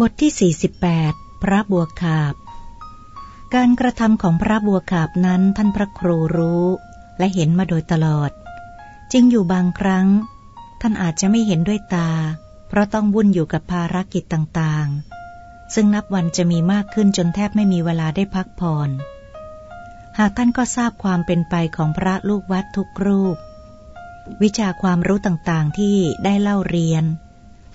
บทที่ 48 พระบัวขาบ การกระทำของพระบัวขาบนั้นท่านพระครูรู้และเห็นมาโดยตลอดจึงอยู่บางครั้ง ท่านอาจจะไม่เห็นด้วยตา เพราะต้องวุ่นอยู่กับภารกิจต่างๆ ซึ่งนับวันจะมีมากขึ้นจนแทบไม่มีเวลาได้พักผ่อน หากท่านก็ทราบความเป็นไปของพระลูกวัดทุกรูป วิชาความรู้ต่างๆที่ได้เล่าเรียน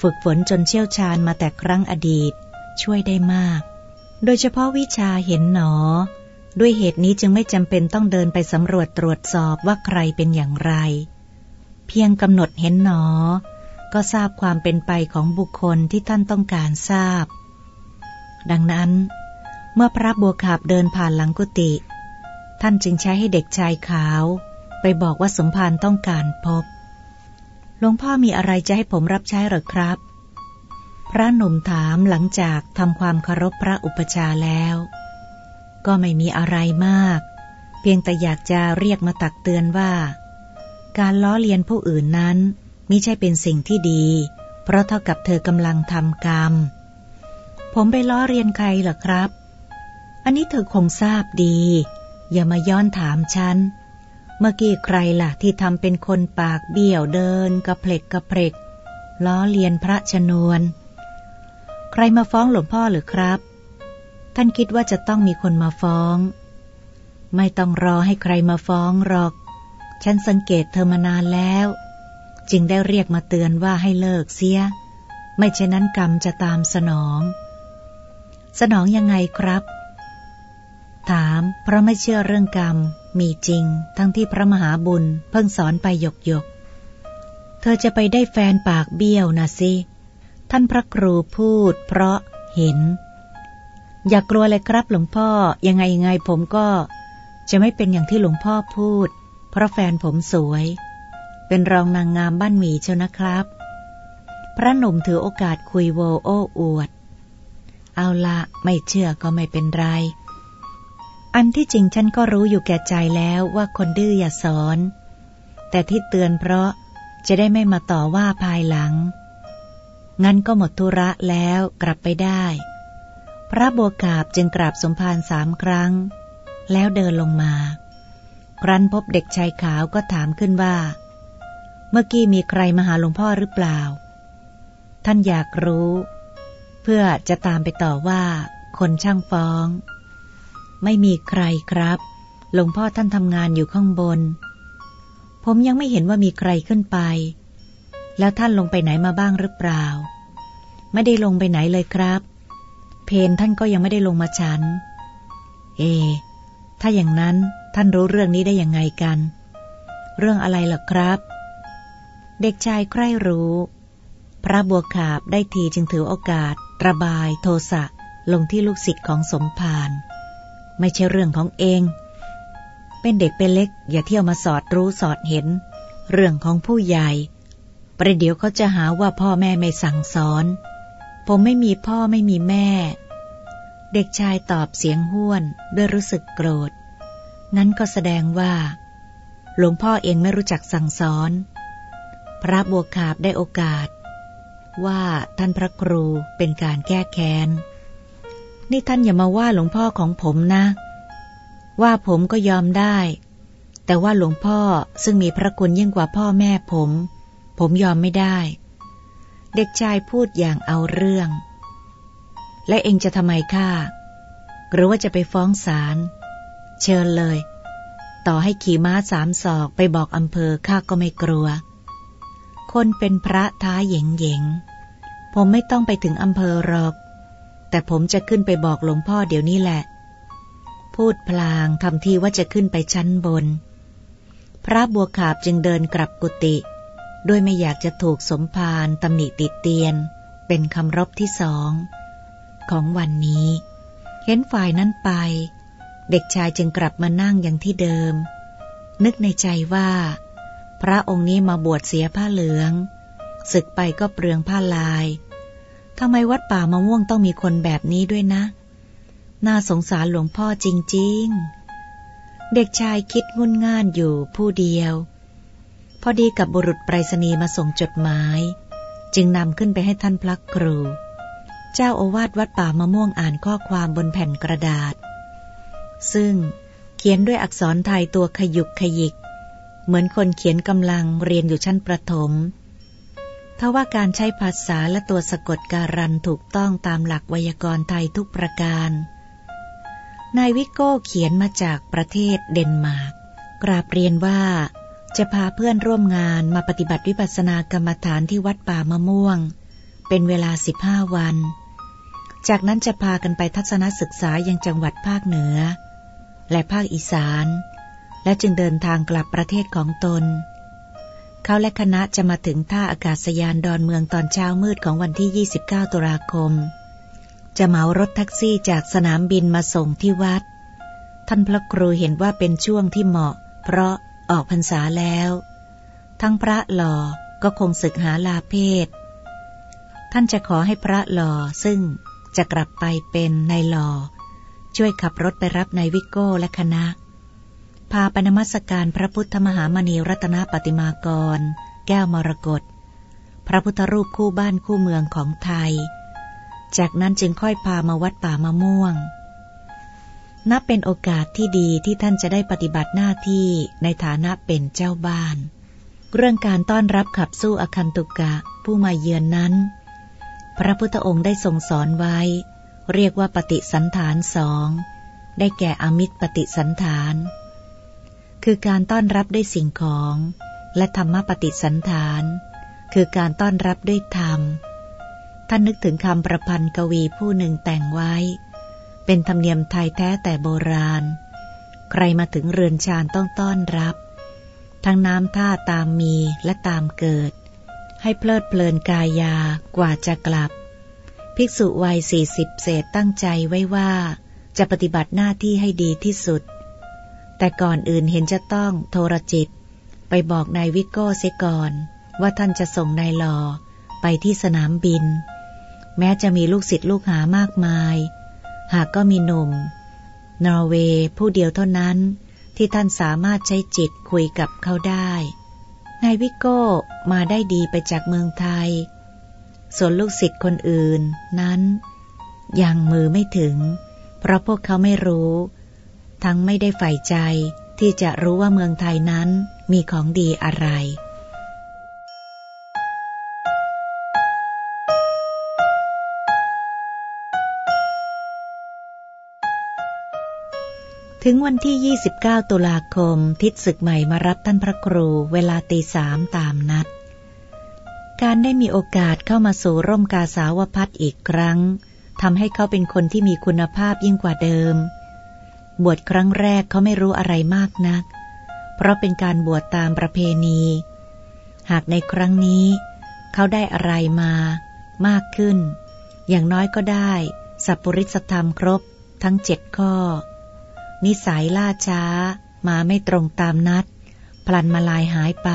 ฝึกฝนจนเชี่ยวชาญมาแต่ครั้งอดีต ช่วยได้มาก โดยเฉพาะวิชาเห็นหนอ ด้วยเหตุนี้จึงไม่จำเป็นต้องเดินไปสำรวจตรวจสอบว่าใครเป็นอย่างไร เพียงกำหนดเห็นหนอ ก็ทราบความเป็นไปของบุคคลที่ท่านต้องการทราบ ดังนั้น เมื่อพระบัวขาบเดินผ่านหลังกุฏิท่านจึงใช้ให้เด็กชายขาว ไปบอกว่าสมภารต้องการพบ หลวงพ่อมีอะไรจะให้ผมรับใช้หรือครับ พระหนุ่มถามหลังจากทำความเคารพพระอุปชาแล้ว ก็ไม่มีอะไรมาก เพียงแต่อยากจะเรียกมาตักเตือนว่า การล้อเลียนผู้อื่นนั้นมิใช่เป็นสิ่งที่ดี เพราะเท่ากับเธอกำลังทำกรรม ผมไปล้อเรียนใครหรอครับ อันนี้เธอคงทราบดี อย่ามาย้อนถามฉัน เมื่อกี้ใครล่ะ ที่ทำเป็นคนปากเบี้ยวเดินกระเพลกกระเพลกล้อเลียนพระชนวน ใครมาฟ้องหลวงพ่อหรือครับ ท่านคิดว่าจะต้องมีคนมาฟ้อง ไม่ต้องรอให้ใครมาฟ้องหรอก ฉันสังเกตเธอมานานแล้ว จึงได้เรียกมาเตือนว่าให้เลิกเสีย ไม่เช่นนั้นกรรมจะตามสนอง สนองยังไงครับ ถามเพราะไม่เชื่อเรื่องกรรม มีจริง ทั้งที่พระมหาบุญเพิ่งสอนไปหยกหยก เธอจะไปได้แฟนปากเบี้ยวนะสิ ท่านพระครูพูด เพราะเห็น อย่ากกลัวเลยครับหลวงพ่อ ยังไงยังไงผมก็ จะไม่เป็นอย่างที่หลวงพ่อพูด เพราะแฟนผมสวย เป็นรองนางงามบ้านหมีเชียวนะครับ พระหนุ่มถือโอกาสคุยโวโอ้อวด เอาละไม่เชื่อก็ไม่เป็นไร อันที่จริงฉันก็รู้อยู่แก่ใจแล้วว่าคนดื้ออย่าสอน แต่ที่เตือนเพราะจะได้ไม่มาต่อว่าภายหลัง งั้นก็หมดธุระแล้วกลับไปได้ พระบัวกาบจึงกราบสมภารสามครั้ง แล้วเดินลงมา ครั้นพบเด็กชายขาวก็ถามขึ้นว่า เมื่อกี้มีใครมาหาหลวงพ่อหรือเปล่า ท่านอยากรู้ เพื่อจะตามไปต่อว่าคนช่างฟ้อง ไม่มีใครครับ หลวงพ่อท่านทำงานอยู่ข้างบน ผมยังไม่เห็นว่ามีใครขึ้นไป แล้วท่านลงไปไหนมาบ้างหรือเปล่า ไม่ได้ลงไปไหนเลยครับ เพนท่านก็ยังไม่ได้ลงมาฉัน เอ ถ้าอย่างนั้นท่านรู้เรื่องนี้ได้ยังไงกัน เรื่องอะไรล่ะครับ เด็กชายใคร่รู้ พระบัวขาบได้ทีจึงถือโอกาส ระบายโทสะลงที่ลูกศิษย์ของสมภาร ไม่ใช่เรื่องของเอง เป็นเด็กเป็นเล็ก อย่าเที่ยวมาสอดรู้สอดเห็น เรื่องของผู้ใหญ่ ประเดี๋ยวเขาจะหาว่าพ่อแม่ไม่สั่งสอน ผมไม่มีพ่อไม่มีแม่ เด็กชายตอบเสียงห้วนด้วยรู้สึกโกรธ งั้นก็แสดงว่า หลวงพ่อเองไม่รู้จักสั่งสอน พระบัวขาบได้โอกาส ว่าท่านพระครูเป็นการแก้แค้น นี่ท่านอย่ามาว่าหลวงพ่อของผมนะ ว่าผมก็ยอมได้ แต่ว่าหลวงพ่อซึ่งมีพระคุณยิ่งกว่าพ่อแม่ผม ผมยอมไม่ได้ เด็กชายพูดอย่างเอาเรื่อง และเองจะทำไมข้าหรือว่าจะไปฟ้องศาลเชิญเลย ต่อให้ขี่ม้าสามศอกไปบอกอำเภอข้าก็ไม่กลัว คนเป็นพระท้าเหย่งเหย่งผมไม่ต้องไปถึงอำเภอหรอก แต่ผมจะขึ้นไปบอกหลวงพ่อเดี๋ยวนี้แหละ พูดพลางทำทีว่าจะขึ้นไปชั้นบน พระบัวขาบจึงเดินกลับกุฏิด้วยไม่อยากจะถูกสมภารตำหนิติดเตียน เป็นคำรบที่สองของวันนี้ เห็นฝ่ายนั้นไป เด็กชายจึงกลับมานั่งอย่างที่เดิม นึกในใจว่า พระองค์นี้มาบวชเสียผ้าเหลือง ศึกไปก็เปลืองผ้าลาย ทำไมวัดป่ามะม่วงต้องมีคนแบบนี้ด้วยนะ น่าสงสารหลวงพ่อจริง ๆ เด็กชายคิดงุนง่านอยู่ผู้เดียว พอดีกับบุรุษไปรษณีย์มาส่งจดหมาย จึงนำขึ้นไปให้ท่านพระครู เจ้าอาวาสวัดป่ามะม่วงอ่านข้อความบนแผ่นกระดาษ ซึ่งเขียนด้วยอักษรไทยตัวขยุกขยิก เหมือนคนเขียนกำลังเรียนอยู่ชั้นประถม ถ้าว่าการใช้ภาษาและตัวสะกดการันถูกต้องตามหลักไวยากรณ์ไทยทุกประการ นายวิโก้เขียนมาจากประเทศเดนมาร์ก กราบเรียนว่า จะพาเพื่อนร่วมงานมาปฏิบัติวิปัสสนากรรมฐานที่วัดป่ามะม่วง เป็นเวลาสิบห้าวัน จากนั้นจะพากันไปทัศนศึกษายังจังหวัดภาคเหนือ และภาคอีสาน และจึงเดินทางกลับประเทศของตน เขาและคณะจะมาถึงท่าอากาศยานดอนเมืองตอนเช้ามืดของวันที่ 29 ตุลาคม จะเหมารถแท็กซี่จากสนามบินมาส่งที่วัด ท่านพระครูเห็นว่าเป็นช่วงที่เหมาะ เพราะออกพรรษาแล้ว ทั้งพระหล่อก็คงศึกหาลาเพศ ท่านจะขอให้พระหล่อซึ่งจะกลับไปเป็นนายหล่อช่วยขับรถไปรับนายวิโก้และคณะ พาไปนมัสการพระพุทธมหามณีรัตนปฏิมากร แก้วมรกตพระพุทธรูปคู่บ้านคู่เมืองของไทย จากนั้นจึงค่อยพามาวัดป่ามะม่วง นับเป็นโอกาสที่ดีที่ท่านจะได้ปฏิบัติหน้าที่ในฐานะเป็นเจ้าบ้าน เรื่องการต้อนรับขับสู้อคันตุกะผู้มาเยือนนั้น พระพุทธองค์ได้ทรงสอนไว้ เรียกว่าปฏิสันฐานสอง ได้แก่อมิตรปฏิสันฐาน คือการต้อนรับด้วยสิ่งของ และธรรมปฏิสันฐาน คือการต้อนรับด้วยธรรม ท่านนึกถึงคำประพันธ์กวีผู้หนึ่งแต่งไว้ เป็นธรรมเนียมไทยแท้แต่โบราณ ใครมาถึงเรือนชานต้องต้อนรับ ทั้งน้ำท่าตามมีและตามเกิด ให้เพลิดเพลินกายากว่าจะกลับ ภิกษุวัยสี่สิบเศษตั้งใจไว้ว่า จะปฏิบัติหน้าที่ให้ดีที่สุด แต่ก่อนอื่นเห็นจะต้องโทรจิต ไปบอกนายวิโก้เสียก่อน ว่าท่านจะส่งนายหลอไปที่สนามบิน แม้จะมีลูกศิษย์ลูกหามากมาย หากก็มีหนุ่ม นอร์เวย์ผู้เดียวเท่านั้นที่ท่านสามารถใช้จิตคุยกับเขาได้นายวิโก้มาได้ดีไปจากเมืองไทย ส่วนลูกศิษย์คนอื่นนั้น ยังมือไม่ถึง เพราะพวกเขาไม่รู้ ทั้งไม่ได้ใฝ่ใจที่จะรู้ว่าเมืองไทยนั้นมีของดีอะไร ถึงวันที่ 29 ตุลาคมทิศศึกใหม่มารับท่านพระครูเวลาตีสามตามนัด การได้มีโอกาสเข้ามาสู่ร่มกาสาวพัดอีกครั้งทำให้เขาเป็นคนที่มีคุณภาพยิ่งกว่าเดิม บวชครั้งแรกเขาไม่รู้อะไรมากนัก เพราะเป็นการบวชตามประเพณี หากในครั้งนี้ เขาได้อะไรมามากขึ้น อย่างน้อยก็ได้สัพปริสธรรมครบทั้งเจ็ดข้อ นิสัยล่าช้า มาไม่ตรงตามนัด พลันมาลายหายไป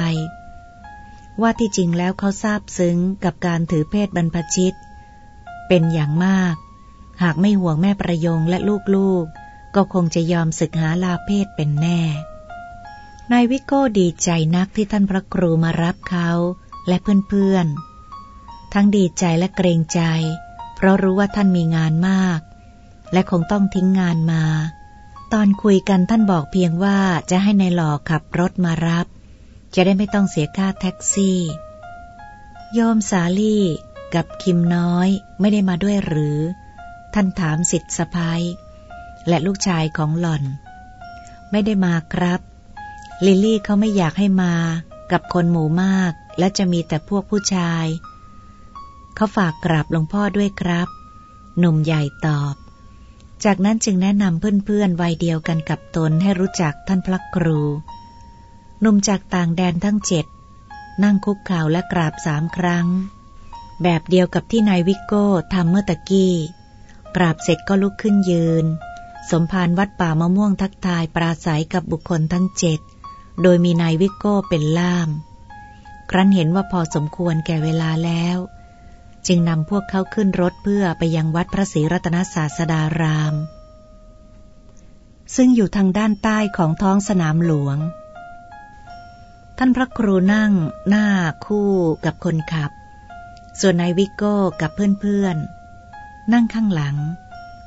ว่าที่จริงแล้วเขาทราบซึ้งกับการถือเพศบรรพชิต เป็นอย่างมาก หากไม่ห่วงแม่ประยงและลูกๆ ก็คงจะยอมศึกหาลาเพศเป็นแน่ นายวิโก้ดีใจนักที่ท่านพระครูมารับเขาและเพื่อนๆ ทั้งดีใจและเกรงใจ เพราะรู้ว่าท่านมีงานมาก และคงต้องทิ้งงานมา ตอนคุยกันท่านบอกเพียงว่าจะให้ในายหล่อขับรถมารับ จะได้ไม่ต้องเสียค่าแท็กซี่ โยมสาลี่กับคิมน้อยไม่ได้มาด้วยหรือ ท่านถามสิทธิสะพาย และลูกชายของหล่อน ไม่ได้มาครับ ลิลลี่เขาไม่อยากให้มากับคนหมู่มาก และจะมีแต่พวกผู้ชาย เขาฝากกราบหลวงพ่อด้วยครับ หนุ่มใหญ่ตอบ จากนั้นจึงแนะนำเพื่อนๆวัยเดียวกันกับตนให้รู้จักท่านพระครู หนุ่มจากต่างแดนทั้งเจ็ด นั่งคุกเข่าและกราบสามครั้ง แบบเดียวกับที่นายวิโก้ทำเมื่อตะกี้ กราบเสร็จก็ลุกขึ้นยืน สมภารวัดป่ามะม่วงทักทายปราศัยกับบุคคลทั้งเจ็ด โดยมีนายวิโก้เป็นล่าม ครั้นเห็นว่าพอสมควรแก่เวลาแล้ว จึงนำพวกเขาขึ้นรถเพื่อไปยังวัดพระศรีรัตนศาสดาราม ซึ่งอยู่ทางด้านใต้ของท้องสนามหลวง ท่านพระครูนั่งหน้าคู่กับคนขับ ส่วนนายวิโก้กับเพื่อนๆ นั่งข้างหลัง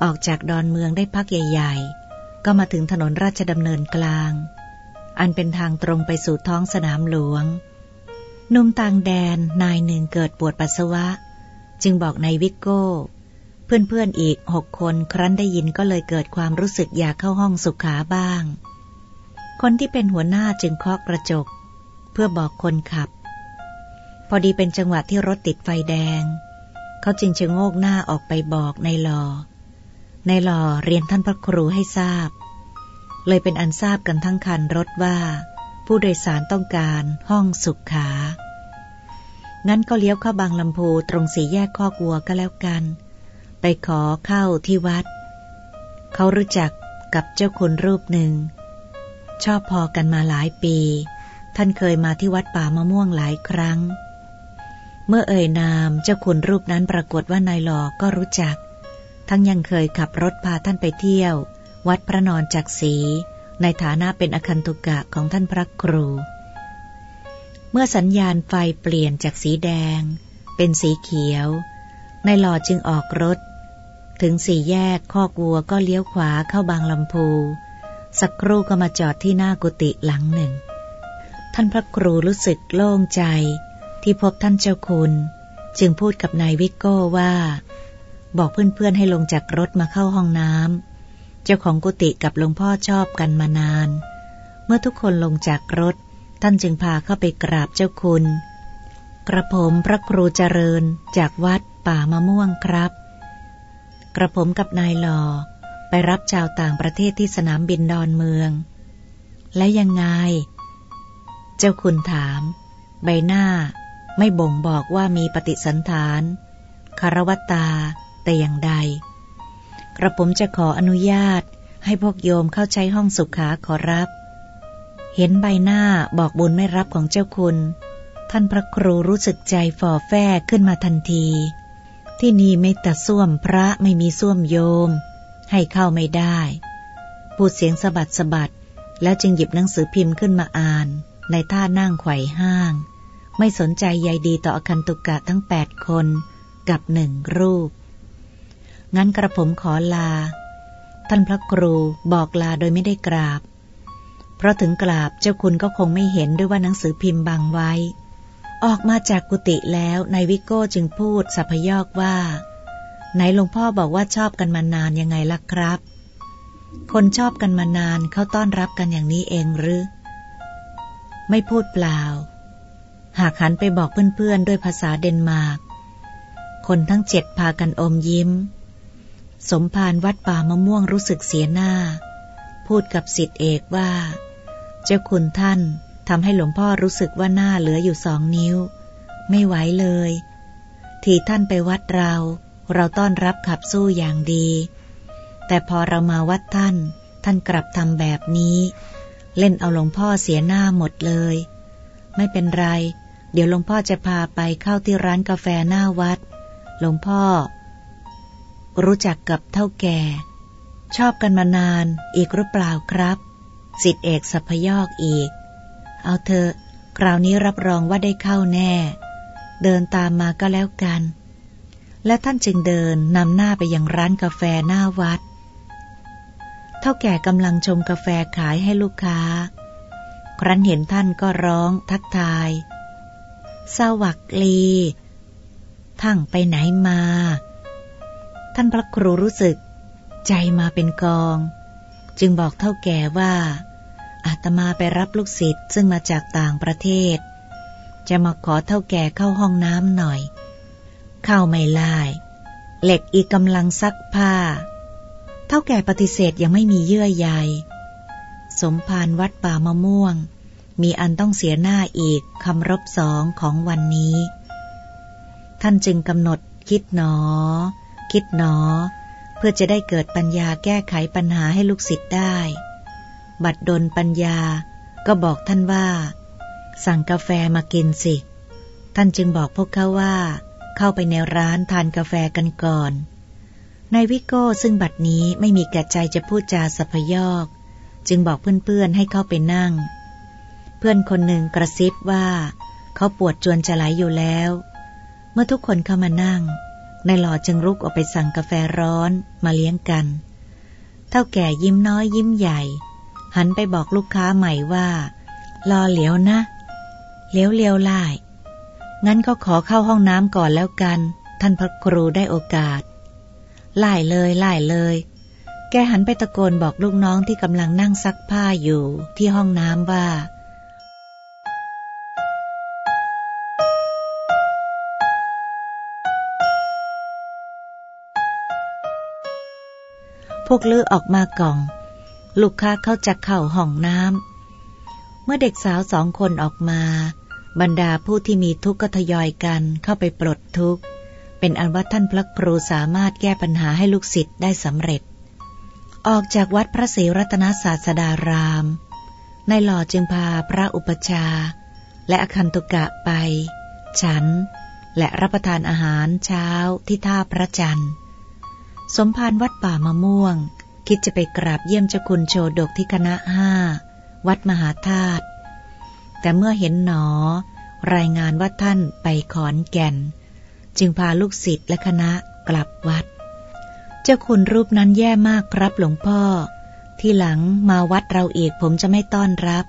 ออกจากดอนเมืองได้พักใหญ่ๆ ก็มาถึงถนนราชดำเนินกลาง อันเป็นทางตรงไปสู่ท้องสนามหลวงหนุ่มต่างแดนนายหนึ่งเกิดปวดปัสสาวะ จึงบอกนายวิกโก้ เพื่อนๆอีกหกคนครั้นได้ยินก็เลยเกิดความรู้สึกอยากเข้าห้องสุขาบ้าง คนที่เป็นหัวหน้าจึงเคาะกระจก เพื่อบอกคนขับ พอดีเป็นจังหวะที่รถติดไฟแดง เขาจึงชะโงกหน้าออกไปบอกนายหลอ นายหล่อเรียนท่านพระครูให้ทราบ เลยเป็นอันทราบกันทั้งคันรถว่า ผู้โดยสารต้องการห้องสุขขา งั้นก็เลี้ยวเข้าบางลำพูตรงสีแยกข้อกวัวก็แล้วกัน ไปขอเข้าที่วัด เขารู้จักกับเจ้าคุณรูปหนึ่ง ชอบพอกันมาหลายปี ท่านเคยมาที่วัดป่ามะม่วงหลายครั้ง เมื่อเอ่ยนามเจ้าคุณรูปนั้นปรากฏว่านายหลอก็รู้จัก ทั้งยังเคยขับรถพาท่านไปเที่ยว วัดพระนอนจักรีในฐานะเป็นอคันตุกะของท่านพระครู เมื่อสัญญาณไฟเปลี่ยนจากสีแดง เป็นสีเขียว ในหลอดจึงออกรถ ถึงสี่แยกคอกวัวก็เลี้ยวขวาเข้าบางลำพู สักครู่ก็มาจอดที่หน้ากุฏิหลังหนึ่ง ท่านพระครูรู้สึกโล่งใจที่พบท่านเจ้าคุณ จึงพูดกับนายวิกโก้ว่า บอกเพื่อนๆให้ลงจากรถมาเข้าห้องน้ำเจ้าของกุฏิกับหลวงพ่อชอบกันมานาน เมื่อทุกคนลงจากรถ ท่านจึงพาเข้าไปกราบเจ้าคุณ กระผมพระครูเจริญจากวัดป่ามะม่วงครับ กระผมกับนายหลอไปรับชาวต่างประเทศที่สนามบินดอนเมือง และยังไง เจ้าคุณถาม ใบหน้าไม่บ่งบอกว่ามีปฏิสันฐานคารวตา แต่อย่างใด กระผมจะขออนุญาตให้พวกโยมเข้าใช้ห้องสุขาขอรับ เห็นใบหน้าบอกบุญไม่รับของเจ้าคุณ ท่านพระครูรู้สึกใจฝ่อแฟ้ขึ้นมาทันที ที่นี่ไม่แต่ส้วมพระไม่มีส้วมโยม ให้เข้าไม่ได้ พูดเสียงสะบัดสะบัด แล้วจึงหยิบหนังสือพิมพ์ขึ้นมาอ่าน ในท่านั่งไขว่ห้าง ไม่สนใจใยดีต่ออคันตุกะทั้งแปดคนกับหนึ่งรูป งั้นกระผมขอลา ท่านพระครูบอกลาโดยไม่ได้กราบ เพราะถึงกราบเจ้าคุณก็คงไม่เห็นด้วยว่าหนังสือพิมพ์บังไว้ ออกมาจากกุฏิแล้วนายวิโก้จึงพูดสัพยอกว่า ไหนหลวงพ่อบอกว่าชอบกันมานานยังไงล่ะครับ คนชอบกันมานานเขาต้อนรับกันอย่างนี้เองหรือ ไม่พูดเปล่า หากหันไปบอกเพื่อนๆด้วยภาษาเดนมาร์กคนทั้งเจ็ดพากันอมยิ้ม สมภารวัดป่ามะม่วงรู้สึกเสียหน้า พูดกับสิทธิเอกว่า เจ้าคุณท่านทำให้หลวงพ่อรู้สึกว่าหน้าเหลืออยู่สองนิ้ว ไม่ไหวเลย ที่ท่านไปวัดเรา เราต้อนรับขับสู้อย่างดี แต่พอเรามาวัดท่าน ท่านกลับทำแบบนี้ เล่นเอาหลวงพ่อเสียหน้าหมดเลย ไม่เป็นไร เดี๋ยวหลวงพ่อจะพาไปเข้าที่ร้านกาแฟหน้าวัด หลวงพ่อ รู้จักกับเท่าแก่ ชอบกันมานานอีกหรือเปล่าครับสิทธิเอกสัพยอกอีก เอาเถอะคราวนี้รับรองว่าได้เข้าแน่ เดินตามมาก็แล้วกัน และท่านจึงเดินนำหน้าไปยังร้านกาแฟหน้าวัด เท่าแก่กำลังชมกาแฟขายให้ลูกค้า ครั้นเห็นท่านก็ร้องทักทาย สวักลี ทั้งไปไหนมา ท่านพระครูรู้สึก ใจมาเป็นกอง จึงบอกเท่าแก่ว่า อาตมาไปรับลูกศิษย์ซึ่งมาจากต่างประเทศ จะมาขอเท่าแก่เข้าห้องน้ำหน่อย เข้าไม่ไล่เหล็กอีกกำลังซักผ้า เท่าแก่ปฏิเสธยังไม่มีเยื่อใย สมภารวัดป่ามะม่วง มีอันต้องเสียหน้าอีกคำรบสองของวันนี้ ท่านจึงกำหนดคิดหนอ คิดหนอ เพื่อจะได้เกิดปัญญาแก้ไขปัญหาให้ลูกศิษย์ได้ บัดดลปัญญาก็บอกท่านว่า สั่งกาแฟมากินสิ ท่านจึงบอกพวกเขาว่า เข้าไปในร้านทานกาแฟกันก่อนนายวิโก้ซึ่งบัดนี้ไม่มีแก่ใจจะพูดจาสัพยอก จึงบอกเพื่อนๆให้เข้าไปนั่ง เพื่อนคนหนึ่งกระซิบว่า เขาปวดจวนจะไหลอยู่แล้ว เมื่อทุกคนเข้ามานั่ง นายหล่อจึงรุกออกไปสั่งกาแฟร้อนมาเลี้ยงกัน เท่าแก่ยิ้มน้อยยิ้มใหญ่ หันไปบอกลูกค้าใหม่ว่า รอเหลียวนะเลี้ยวเลี้ยวไล่งั้นก็ขอเข้าห้องน้ำก่อนแล้วกัน ท่านพระครูได้โอกาสไล่เลยไล่เลย แกหันไปตะโกนบอกลูกน้องที่กำลังนั่งซักผ้าอยู่ที่ห้องน้ำว่า พวกลือออกมากล่อง ลูกค้าเข้าจะเข้าห้องน้ำเมื่อเด็กสาวสองคนออกมา บรรดาผู้ที่มีทุกข์ก็ทยอยกันเข้าไปปลดทุกข์ เป็นอันว่าท่านพระครูสามารถแก้ปัญหาให้ลูกศิษย์ได้สำเร็จ ออกจากวัดพระศรีรัตนศาสดารามนายหล่อจึงพาพระอุปชา และอคันตุกะไป ฉัน และรับประทานอาหารเช้าที่ท่าพระจันทร์ สมภารวัดป่ามะม่วง คิดจะไปกราบเยี่ยมเจ้าคุณโชดกที่คณะห้าวัดมหาธาตุ แต่เมื่อเห็นหนอ รายงานว่าท่านไปขอนแก่น จึงพาลูกศิษย์และคณะกลับวัด เจ้าคุณรูปนั้นแย่มากครับหลวงพ่อ ที่หลังมาวัดเราอีกผมจะไม่ต้อนรับ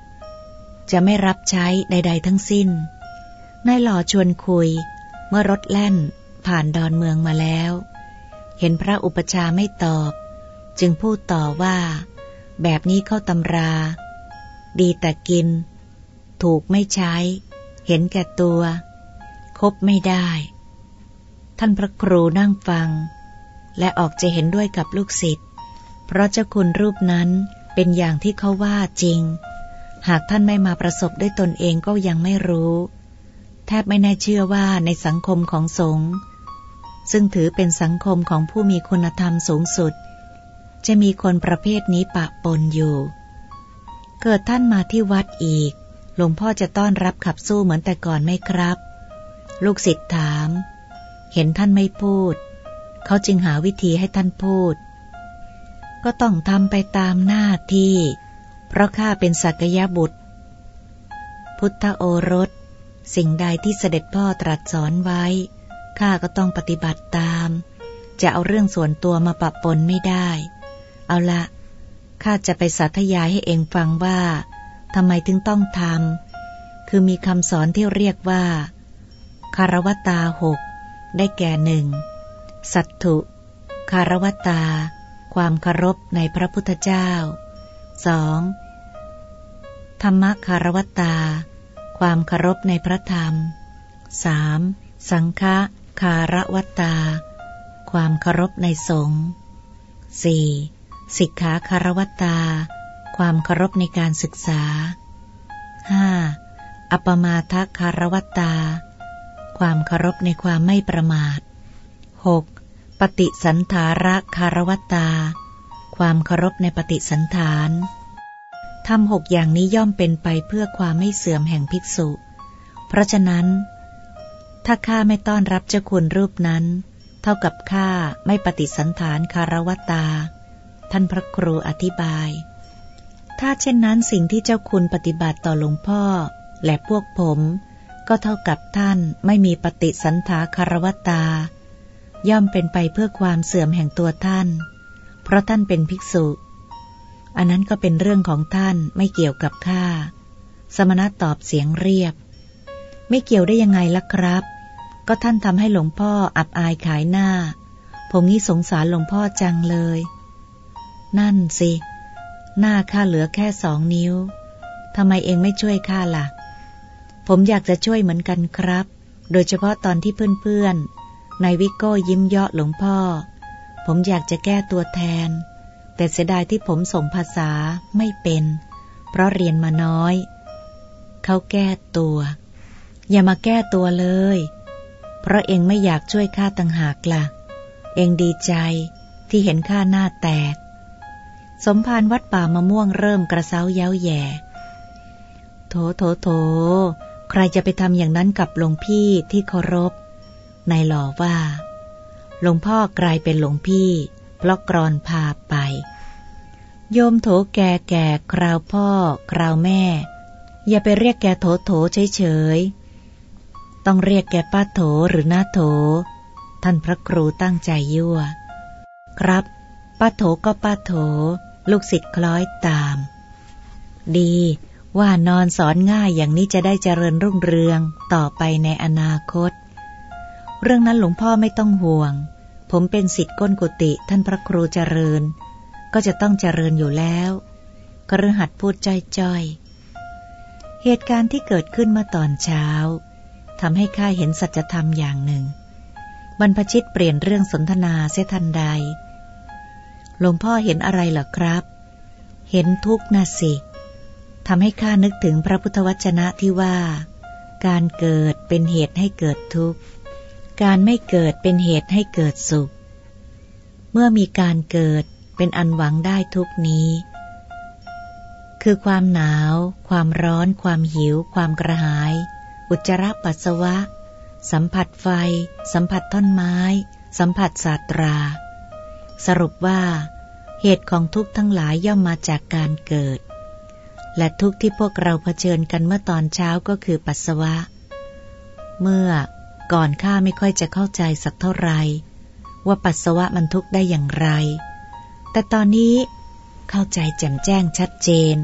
จะไม่รับใช้ใด ๆ ทั้งสิ้น นายหล่อชวนคุย เมื่อรถแล่นผ่านดอนเมืองมาแล้ว เห็นพระอุปชาไม่ตอบ จึงพูดต่อว่า แบบนี้เข้าตำรา ดีแต่กิน ถูกไม่ใช้ เห็นแก่ตัว คบไม่ได้ ท่านพระครูนั่งฟัง และออกจะเห็นด้วยกับลูกศิษย์เพราะเจ้าคุณรูปนั้นเป็นอย่างที่เขาว่าจริง หากท่านไม่มาประสบด้วยตนเองก็ยังไม่รู้ แทบไม่แน่เชื่อว่าในสังคมของสงฆ์ ซึ่งถือเป็นสังคมของผู้มีคุณธรรมสูงสุด จะมีคนประเภทนี้ปะปนอยู่ เกิดท่านมาที่วัดอีก หลวงพ่อจะต้อนรับขับสู้เหมือนแต่ก่อนไหมครับ ลูกศิษย์ถาม เห็นท่านไม่พูด เขาจึงหาวิธีให้ท่านพูด ก็ต้องทำไปตามหน้าที่ เพราะข้าเป็นสักยะบุตร พุทธโอรส สิ่งใดที่เสด็จพ่อตรัสสอนไว้ ข้าก็ต้องปฏิบัติตาม จะเอาเรื่องส่วนตัวมาปะปนไม่ได้ เอาละข้าจะไปสาธยายให้เองฟังว่าทำไมถึงต้องทำคือมีคำสอนที่เรียกว่า คารวตาหกได้แก่หนึ่งสัตถุ คารวตา ความเคารพในพระพุทธเจ้าสองธรรมคารวตา ความเคารพในพระธรรมสามสังฆะ คารวตา ความเคารพในสงฆ์ 4. สิกขาคารวตา ความเคารพในการศึกษา 5. อัปมาทคารวตา ความเคารพในความไม่ประมาท 6. ปฏิสันธาระคารวตา ความเคารพในปฏิสันฐานทำหกอย่างนี้ย่อมเป็นไปเพื่อความไม่เสื่อมแห่งภิกษุ เพราะฉะนั้น ถ้าข้าไม่ต้อนรับเจ้าคุณรูปนั้น เท่ากับข้าไม่ปฏิสันฐานคารวตา ท่านพระครูอธิบาย ถ้าเช่นนั้นสิ่งที่เจ้าคุณปฏิบัติต่อหลวงพ่อ และพวกผม ก็เท่ากับท่านไม่มีปฏิสันถาคารวตา ย่อมเป็นไปเพื่อความเสื่อมแห่งตัวท่าน เพราะท่านเป็นภิกษุ อันนั้นก็เป็นเรื่องของท่านไม่เกี่ยวกับข้าสมณะตอบเสียงเรียบ ไม่เกี่ยวได้ยังไงล่ะครับ ก็ท่านทำให้หลวงพ่ออับอายขายหน้า ผมนี่สงสารหลวงพ่อจังเลย นั่นสิ หน้าข้าเหลือแค่สองนิ้วทำไมเองไม่ช่วยข้าละ่ะ ผมอยากจะช่วยเหมือนกันครับ โดยเฉพาะตอนที่เพื่อนๆนายวิโก้ยิ้มเยาะหลวงพ่อ ผมอยากจะแก้ตัวแทน แต่เสียดายที่ผมส่งภาษาไม่เป็น เพราะเรียนมาน้อย เขาแก้ตัว อย่ามาแก้ตัวเลย เพราะเองไม่อยากช่วยข้าต่างหากละ่ะ เองดีใจที่เห็นข้าหน้าแตก สมภารวัดป่ามะม่วงเริ่มกระเซ้าเย้าแย่ โถโถโถ ใครจะไปทำอย่างนั้นกับหลวงพี่ที่เคารพ นายหล่อว่า หลวงพ่อกลายเป็นหลวงพี่เพราะกรอนพาไป โยมโถแกแก่คราวพ่อ คราวแม่ อย่าไปเรียกแกโถโถเฉยเฉย ต้องเรียกแกป้าโถหรือหน้าโถ ท่านพระครูตั้งใจยั่ว ครับ ป้าโถก็ป้าโถ ลูกศิษย์คล้อยตาม ดี ว่านอนสอนง่ายอย่างนี้จะได้เจริญรุ่งเรืองต่อไปในอนาคต เรื่องนั้นหลวงพ่อไม่ต้องห่วง ผมเป็นศิษย์ก้นกุฏิท่านพระครูเจริญ ก็จะต้องเจริญอยู่แล้วกระหัดพูดจ้อยๆ เหตุการณ์ที่เกิดขึ้นเมื่อตอนเช้า ทำให้ข้าเห็นสัจธรรมอย่างหนึ่ง บรรพชิตเปลี่ยนเรื่องสนทนาเสียทันใด หลวงพ่อเห็นอะไรเหรอครับ เห็นทุกข์นะสิ ทำให้ข้านึกถึงพระพุทธวจนะที่ว่า การเกิดเป็นเหตุให้เกิดทุกข์ การไม่เกิดเป็นเหตุให้เกิดสุข เมื่อมีการเกิดเป็นอันหวังได้ทุกนี้ คือความหนาว ความร้อน ความหิว ความกระหาย อุจจาระปัสสาวะ สัมผัสไฟ สัมผัสท่อนไม้ สัมผัสศาสตรา สรุปว่า เหตุของทุกข์ทั้งหลายย่อมมาจากการเกิด และทุกข์ที่พวกเราเผชิญกันเมื่อตอนเช้าก็คือปัสสาวะ เมื่อก่อนข้าไม่ค่อยจะเข้าใจสักเท่าไหร่ว่าปัสสาวะมันทุกข์ได้อย่างไร แต่ตอนนี้เข้าใจแจ่มแจ้งชัดเจน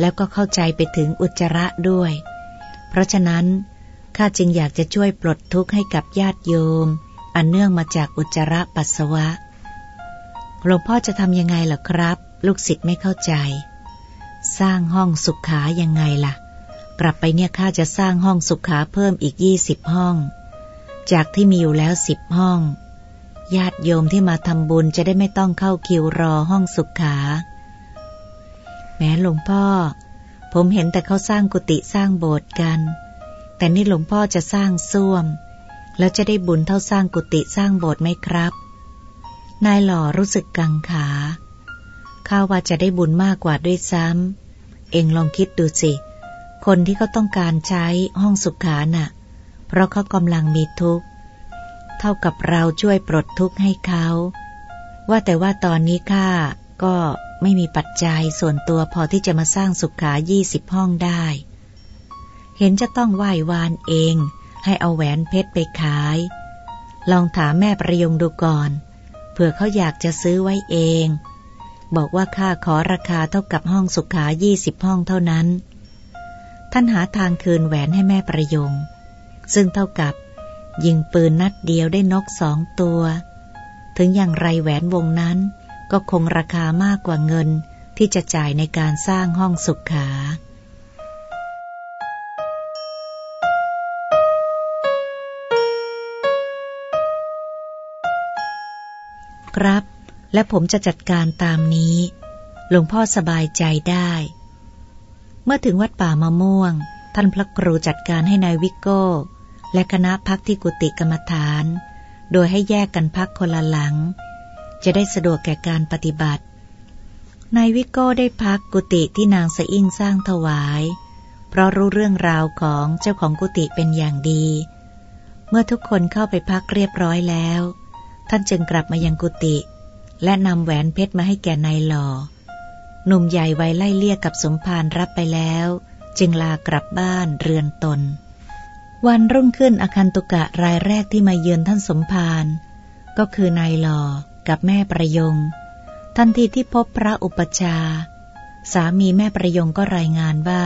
แล้วก็เข้าใจไปถึงอุจจาระด้วย เพราะฉะนั้นข้าจึงอยากจะช่วยปลดทุกข์ให้กับญาติโยม อันเนื่องมาจากอุจจาระปัสสาวะ หลวงพ่อจะทำยังไงล่ะครับ ลูกศิษย์ไม่เข้าใจ สร้างห้องสุขายังไงล่ะ กลับไปเนี่ยข้าจะสร้างห้องสุขาเพิ่มอีกยี่สิบห้อง จากที่มีอยู่แล้วสิบห้อง ญาติโยมที่มาทำบุญจะได้ไม่ต้องเข้าคิวรอห้องสุขา แม้หลวงพ่อ ผมเห็นแต่เขาสร้างกุฏิสร้างโบสถ์กัน แต่นี่หลวงพ่อจะสร้างส้วม แล้วจะได้บุญเท่าสร้างกุฏิสร้างโบสถ์ไหมครับ นายหล่อรู้สึกกังขาข้าว่าจะได้บุญมากกว่าด้วยซ้ำ เองลองคิดดูสิ คนที่เขาต้องการใช้ห้องสุขาน่ะ เพราะเขากำลังมีทุกข์ เท่ากับเราช่วยปลดทุกข์ให้เขา ว่าแต่ว่าตอนนี้ข้าก็ ไม่มีปัจจัยส่วนตัวพอที่จะมาสร้างสุขายี่สิบห้องได้ เห็นจะต้องไหว้วานเอง ให้เอาแหวนเพชรไปขาย ลองถามแม่ประยงดูก่อน เผื่อเขาอยากจะซื้อไว้เอง บอกว่าค่าขอราคาเท่ากับห้องสุขายี่สิบห้องเท่านั้น ท่านหาทางคืนแหวนให้แม่ประยง ซึ่งเท่ากับ ยิงปืนนัดเดียวได้นกสองตัว ถึงอย่างไรแหวนวงนั้น ก็คงราคามากกว่าเงินที่จะจ่ายในการสร้างห้องสุขา ครับ และผมจะจัดการตามนี้ หลวงพ่อสบายใจได้ เมื่อถึงวัดป่ามะม่วง ท่านพระครูจัดการให้นายวิโก้ และคณะพักที่กุฏิกรรมฐาน โดยให้แยกกันพักคนละหลัง จะได้สะดวกแก่การปฏิบัติ นายวิโก้ได้พักกุฏิที่นางสะอิ่งสร้างถวาย เพราะรู้เรื่องราวของเจ้าของกุฏิเป็นอย่างดี เมื่อทุกคนเข้าไปพักเรียบร้อยแล้ว ท่านจึงกลับมายังกุฏิและนำแหวนเพชรมาให้แก่นายหล่อ หนุ่มใหญ่ไว้ไล่เลี่ยกับสมภารรับไปแล้ว จึงลากลับบ้านเรือนตน วันรุ่งขึ้นอคันตุกะรายแรกที่มาเยือนท่านสมภารก็คือนายหล่อ กับแม่ประยง ทันทีที่พบพระอุปชา สามีแม่ประยงก็รายงานว่า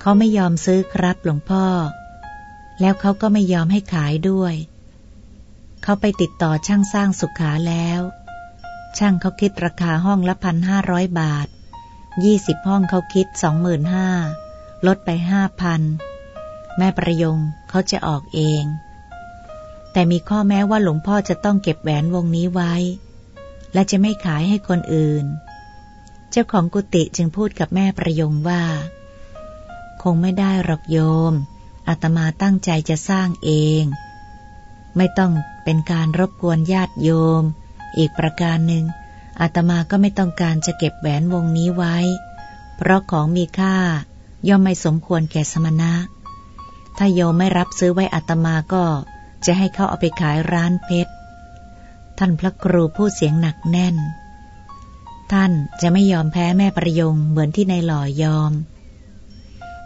เขาไม่ยอมซื้อครับหลวงพ่อ แล้วเขาก็ไม่ยอมให้ขายด้วย เขาไปติดต่อช่างสร้างสุขาแล้ว ช่างเขาคิดราคาห้องละพันห้าร้อยบาทยี่สิบห้องเขาคิดสองหมื่นห้าลดไปห้าพันแม่ประยงเขาจะออกเอง แต่มีข้อแม้ว่าหลวงพ่อจะต้องเก็บแหวนวงนี้ไว้ และจะไม่ขายให้คนอื่น เจ้าของกุฏิจึงพูดกับแม่ประยงว่า คงไม่ได้หรอกโยมอาตมาตั้งใจจะสร้างเอง ไม่ต้องเป็นการรบกวนญาติโยม อีกประการหนึ่งอาตมาก็ไม่ต้องการจะเก็บแหวนวงนี้ไว้ เพราะของมีค่าย่อมไม่สมควรแก่สมณะ ถ้าโยมไม่รับซื้อไว้อาตมาก็ จะให้เขาเอาไปขายร้านเพชร ท่านพระครูพูดเสียงหนักแน่น ท่านจะไม่ยอมแพ้แม่ประยงเหมือนที่ในหล่อยอม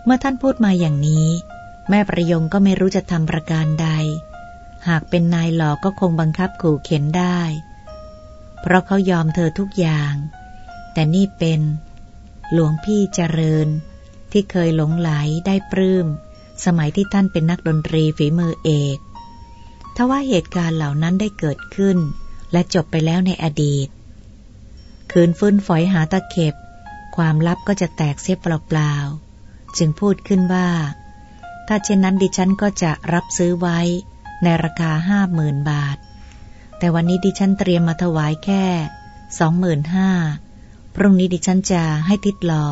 เมื่อท่านพูดมาอย่างนี้ แม่ประยงก็ไม่รู้จะทำประการใด หากเป็นนายหลอก็คงบังคับขู่เข็นได้ เพราะเขายอมเธอทุกอย่าง แต่นี่เป็นหลวงพี่เจริญ ที่เคยหลงไหลได้ปลื้ม สมัยที่ท่านเป็นนักดนตรีฝีมือเอก ทว่าเหตุการณ์เหล่านั้นได้เกิดขึ้น และจบไปแล้วในอดีต คืนฟื้นฝอยหาตะเข็บ ความลับก็จะแตกเสียเปล่าๆ จึงพูดขึ้นว่า ถ้าเช่นนั้นดิฉันก็จะรับซื้อไว้ในราคาห้าหมื่นบาท แต่วันนี้ดิฉันเตรียมมาถวายแค่สองหมื่นห้าพรุ่งนี้ดิฉันจะให้ทิดลอ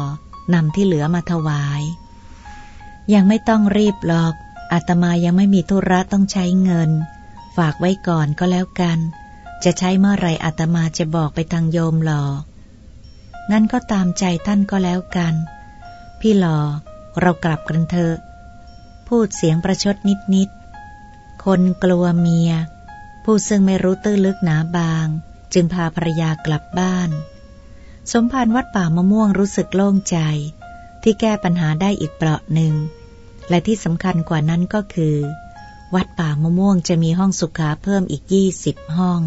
นำที่เหลือมาถวาย ยังไม่ต้องรีบหรอก อาตมายังไม่มีธุระต้องใช้เงิน ฝากไว้ก่อนก็แล้วกัน จะใช้เมื่อไรอาตมาจะบอกไปทางโยมหลองั้นก็ตามใจท่านก็แล้วกัน พี่หลอเรากลับกันเถอะ พูดเสียงประชดนิดๆ คนกลัวเมีย ผู้ซึ่งไม่รู้ตื้อลึกหนาบาง จึงพาภรรยากลับบ้าน สมภารวัดป่ามะม่วงรู้สึกโล่งใจ ที่แก้ปัญหาได้อีกเปราะหนึ่ง และที่สำคัญกว่านั้นก็คือ วัดป่ามะม่วงจะมีห้องสุขาเพิ่มอีกยี่สิบห้อง